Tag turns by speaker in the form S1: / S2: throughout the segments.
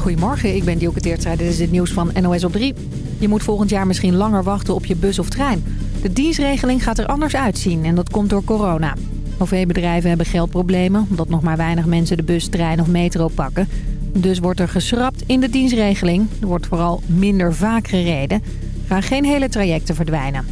S1: Goedemorgen, ik ben Dielke Teertstra. Dit is het nieuws van NOS op 3. Je moet volgend jaar misschien langer wachten op je bus of trein. De dienstregeling gaat er anders uitzien en dat komt door corona. OV-bedrijven hebben geldproblemen... omdat nog maar weinig mensen de bus, trein of metro pakken. Dus wordt er geschrapt in de dienstregeling. Er wordt vooral minder vaak gereden. Er gaan geen hele trajecten verdwijnen.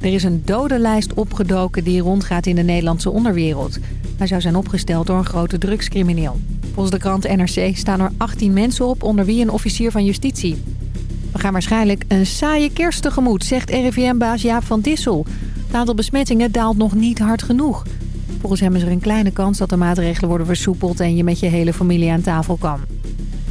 S1: Er is een dodenlijst opgedoken die rondgaat in de Nederlandse onderwereld. Hij zou zijn opgesteld door een grote drugscrimineel. Volgens de krant NRC staan er 18 mensen op, onder wie een officier van justitie. We gaan waarschijnlijk een saaie kerst tegemoet, zegt RIVM-baas Jaap van Dissel. Het aantal besmettingen daalt nog niet hard genoeg. Volgens hem is er een kleine kans dat de maatregelen worden versoepeld... en je met je hele familie aan tafel kan.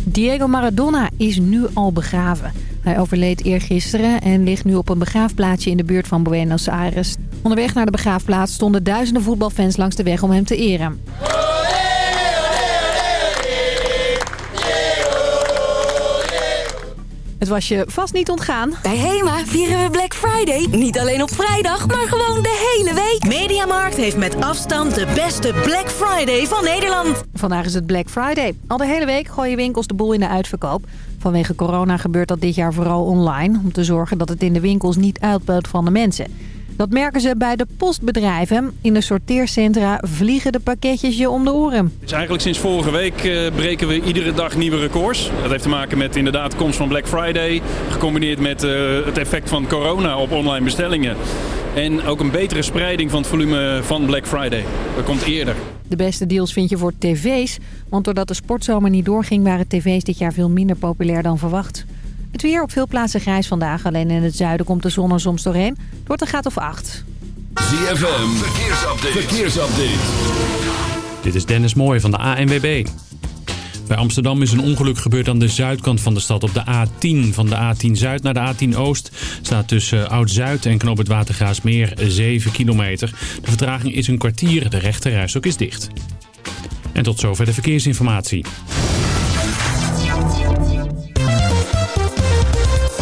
S1: Diego Maradona is nu al begraven. Hij overleed eergisteren en ligt nu op een begraafplaatsje in de buurt van Buenos Aires. Onderweg naar de begraafplaats stonden duizenden voetbalfans langs de weg om hem te eren. Het was je vast niet ontgaan.
S2: Bij HEMA vieren we Black Friday niet alleen op vrijdag, maar gewoon de hele week.
S3: Mediamarkt heeft met afstand de beste Black Friday van Nederland.
S1: Vandaag is het Black Friday. Al de hele week gooien winkels de boel in de uitverkoop. Vanwege corona gebeurt dat dit jaar vooral online... om te zorgen dat het in de winkels niet uitbuit van de mensen. Dat merken ze bij de postbedrijven. In de sorteercentra vliegen de pakketjes je om de oren.
S4: Dus eigenlijk sinds vorige week uh, breken we iedere dag nieuwe records. Dat heeft te maken met inderdaad de komst van Black Friday. Gecombineerd met uh, het effect van corona op online bestellingen. En ook een betere spreiding van het volume van Black Friday. Dat komt eerder.
S1: De beste deals vind je voor tv's. Want doordat de sportzomer niet doorging waren tv's dit jaar veel minder populair dan verwacht. Het weer op veel plaatsen grijs vandaag. Alleen in het zuiden komt de zon er soms doorheen. Het wordt een graad of 8.
S5: ZFM, verkeersupdate. verkeersupdate.
S6: Dit is Dennis Mooij van de ANWB. Bij Amsterdam is een ongeluk gebeurd aan de zuidkant van de stad. Op de A10 van de A10 Zuid naar de A10 Oost staat tussen Oud-Zuid en Knoop het Watergraasmeer 7 kilometer. De vertraging is een kwartier, de rechterrijstok is dicht. En tot zover de verkeersinformatie.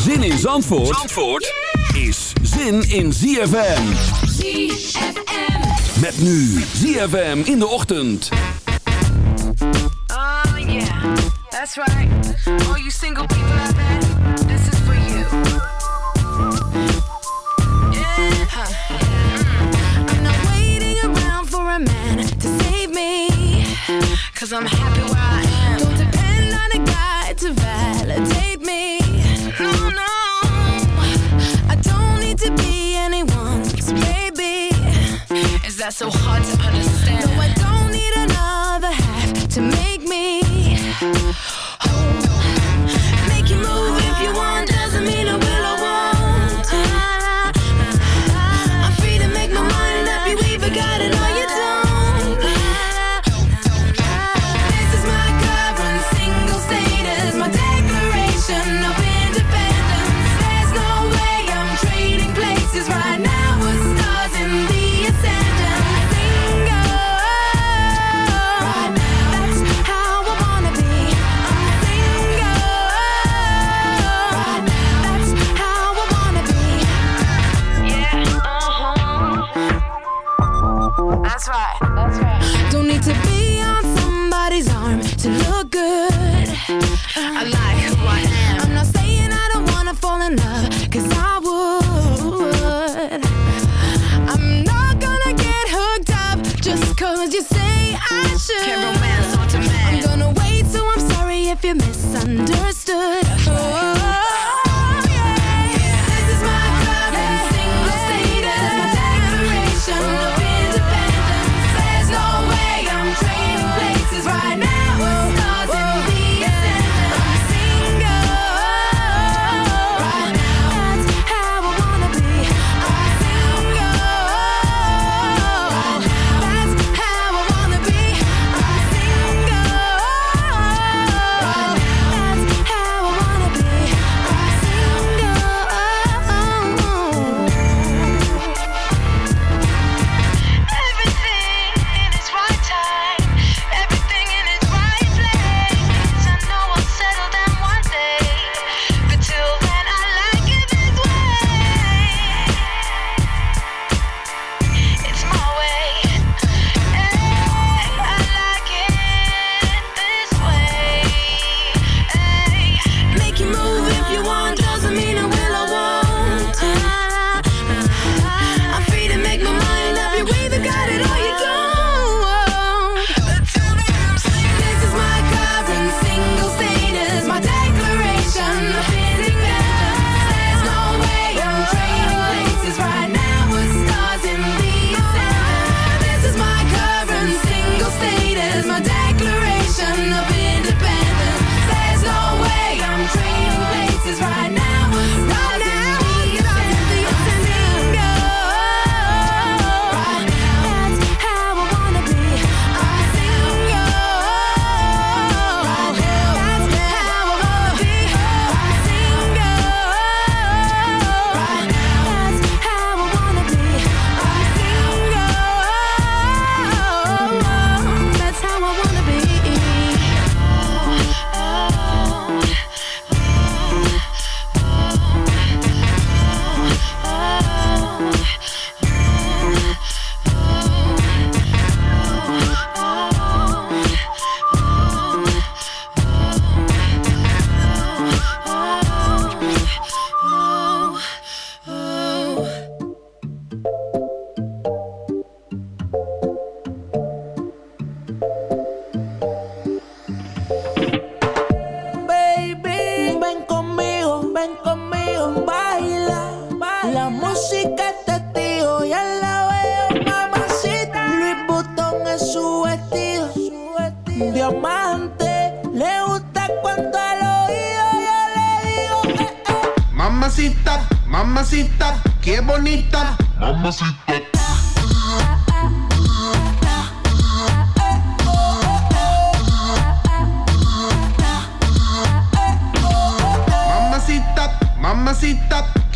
S5: Zin in Zandvoort, Zandvoort is zin in ZFM.
S2: ZFM.
S5: Met nu ZFM in de ochtend.
S7: Oh yeah, that's right. All you single people out there, this is for you. Yeah. I'm not waiting around for a man to save me. Cause I'm happy So hard to understand?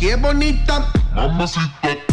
S8: qué bonita. Mamacita.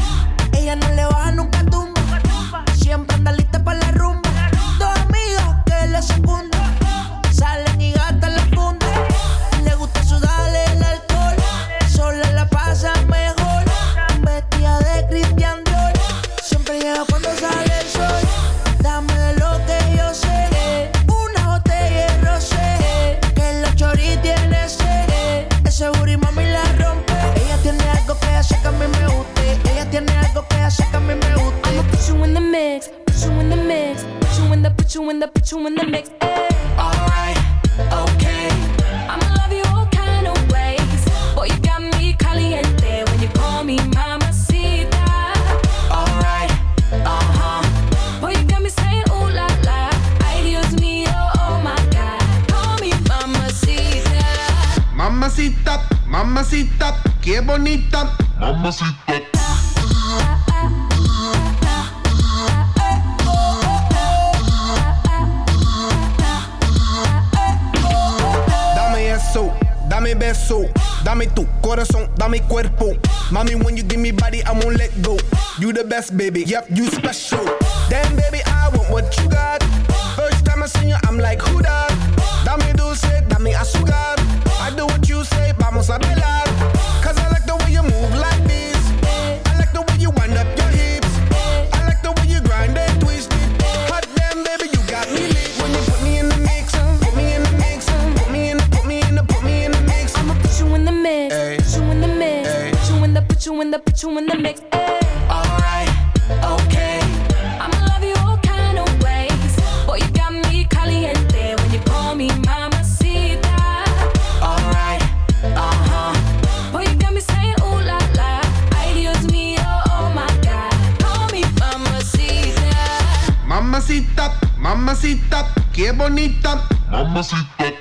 S9: Yep, you
S10: Mamacita,
S8: qué bonita. Mamacita.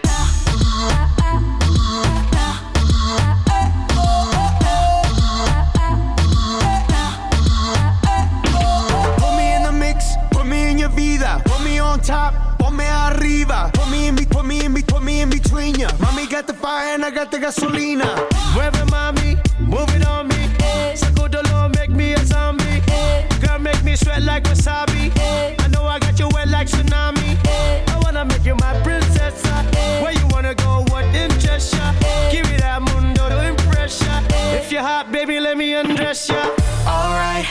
S9: Put me in the mix, put me in your vida, put me on top. Put me arriba, put me in, be, put me in, be, put me in between ya. Mommy got the fire and I got the gasolina. Wherever mommy, moving on me. Eh. Sacudo lo, make me a zombie. Eh. Girl, make me sweat like wasabi. Cause
S11: alright,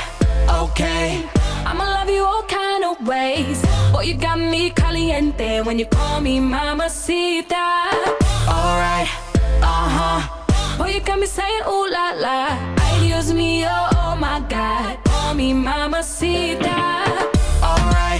S11: okay.
S10: I'ma love you all kind of ways. Boy, you got me caliente when you call me mamacita.
S11: Alright, uh huh.
S10: Boy, you got me saying ooh la la. ideas Dios mío, oh, oh my God. Call me mamacita.
S12: Alright.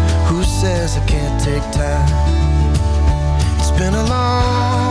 S13: Says I can't take time? It's been a long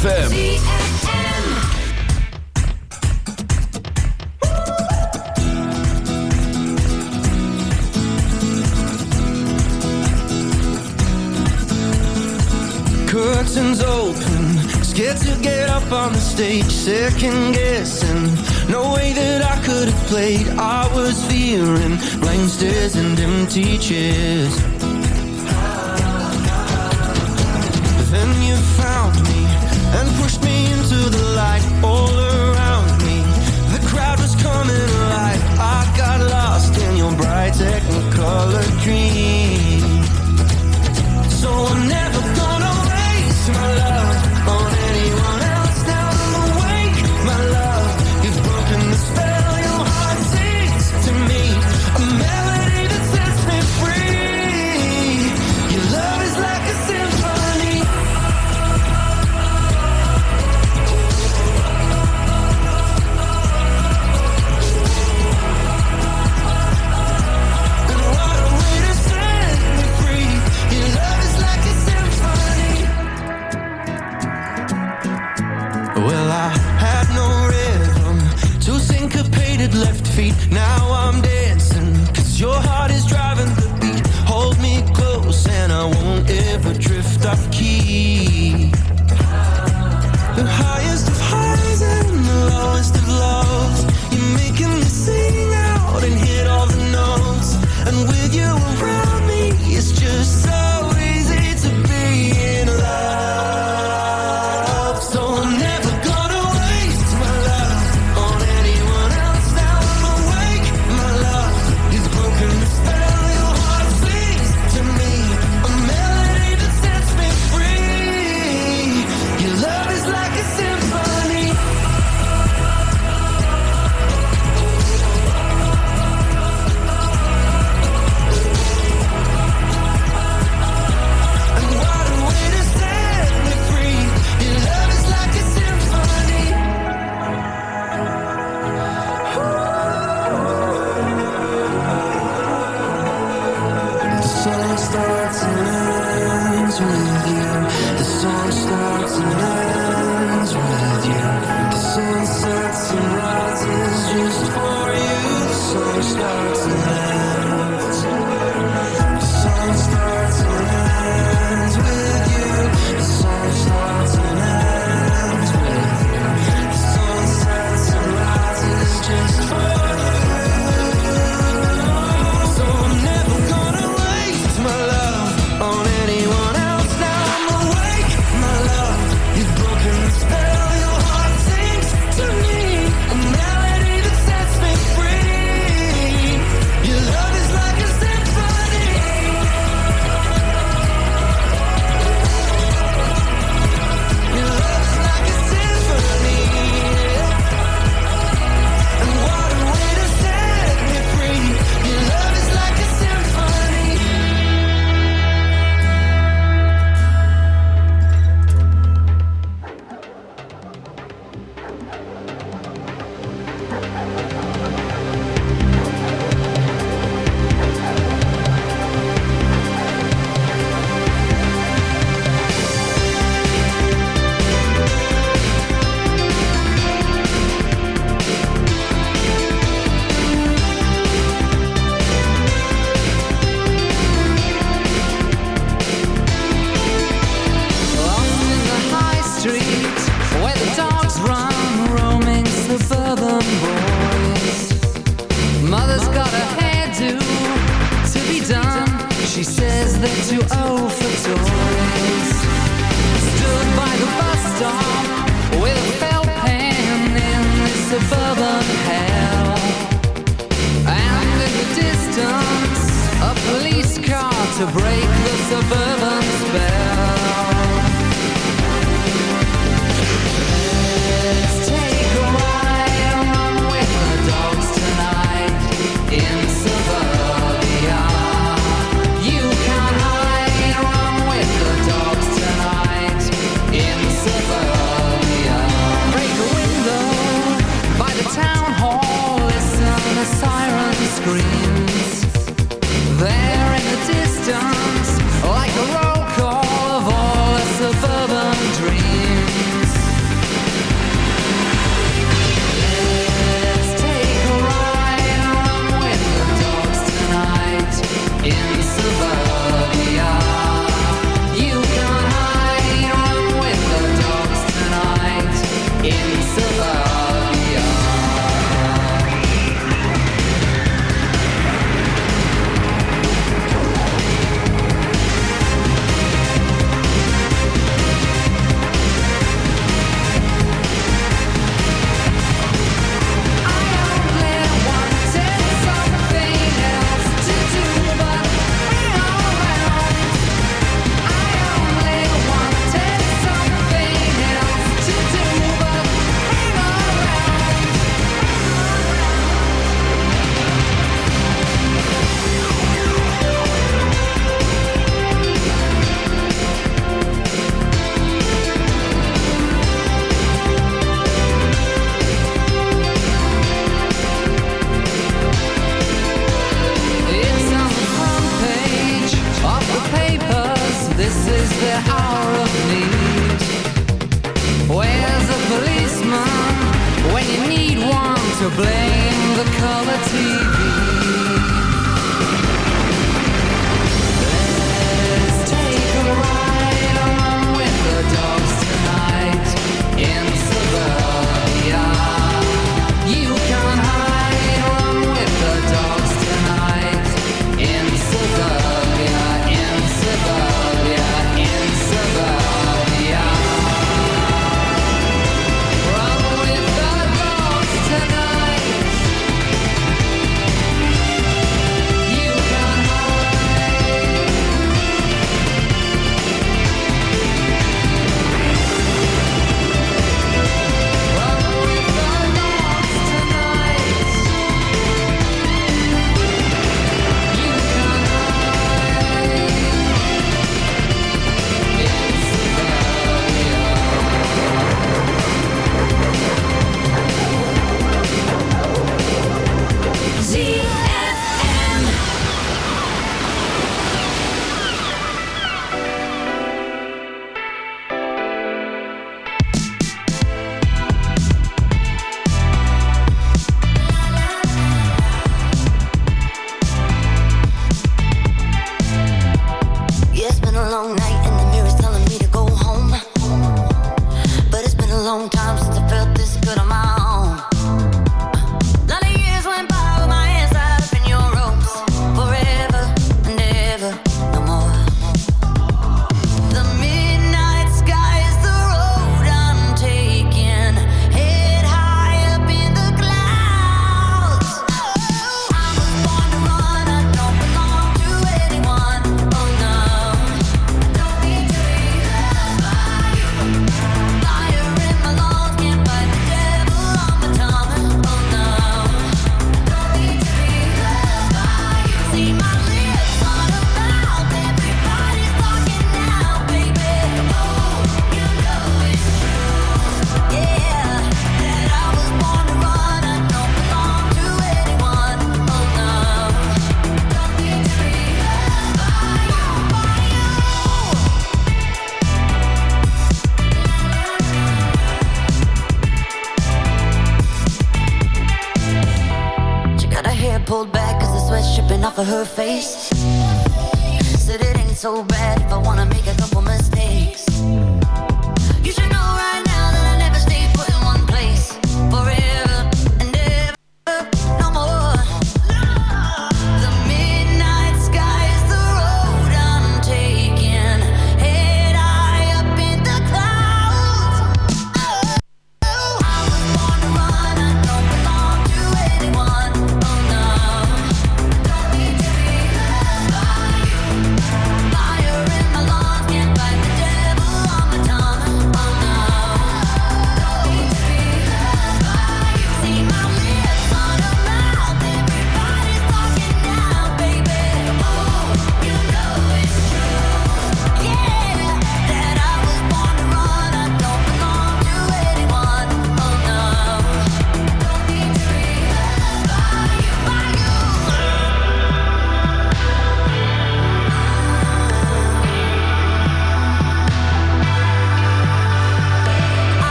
S5: ZFM.
S13: Curtains open, scared to get up on the stage, second guessing. No way that I could have played. I was fearing blank stares and empty chairs.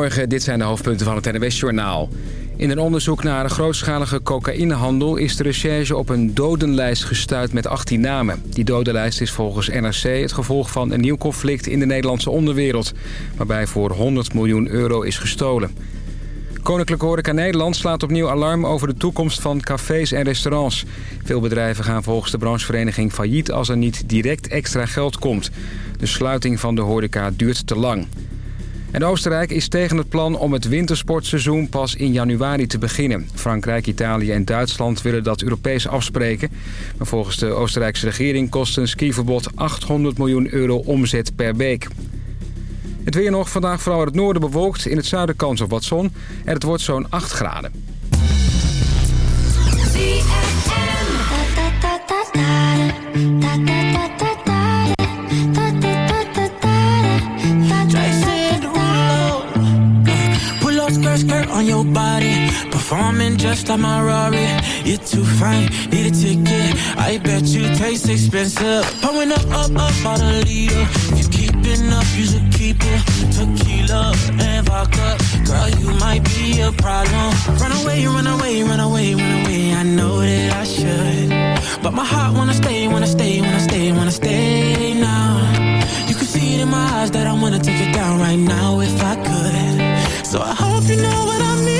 S14: Goedemorgen, dit zijn de hoofdpunten van het NWS-journaal. In een onderzoek naar een grootschalige cocaïnehandel... is de recherche op een dodenlijst gestuurd met 18 namen. Die dodenlijst is volgens NRC het gevolg van een nieuw conflict in de Nederlandse onderwereld... waarbij voor 100 miljoen euro is gestolen. Koninklijke Horeca Nederland slaat opnieuw alarm over de toekomst van cafés en restaurants. Veel bedrijven gaan volgens de branchevereniging failliet als er niet direct extra geld komt. De sluiting van de horeca duurt te lang. En Oostenrijk is tegen het plan om het wintersportseizoen pas in januari te beginnen. Frankrijk, Italië en Duitsland willen dat Europees afspreken. Maar volgens de Oostenrijkse regering kost een skiverbod 800 miljoen euro omzet per week. Het weer nog, vandaag vooral het noorden bewolkt. In het zuiden kans op wat zon. En het wordt zo'n 8 graden.
S15: Body. Performing just like my Rari. You're too fine, need a ticket. I bet you taste expensive. Pouring up, up, up, on a leader. If you keeping up, you should keep it. Tequila and vodka. Girl, you might be a problem. Run away, run away, run away, run away. I know that I should. But my heart wanna stay, wanna stay, wanna stay, wanna stay now. You can see it in my eyes that I wanna take it down right now if I could. So I hope you know what I mean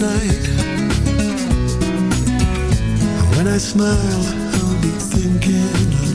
S16: night.
S17: When I smile, I'll be thinking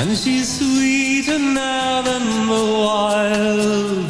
S17: And
S12: she's sweeter now than the wildest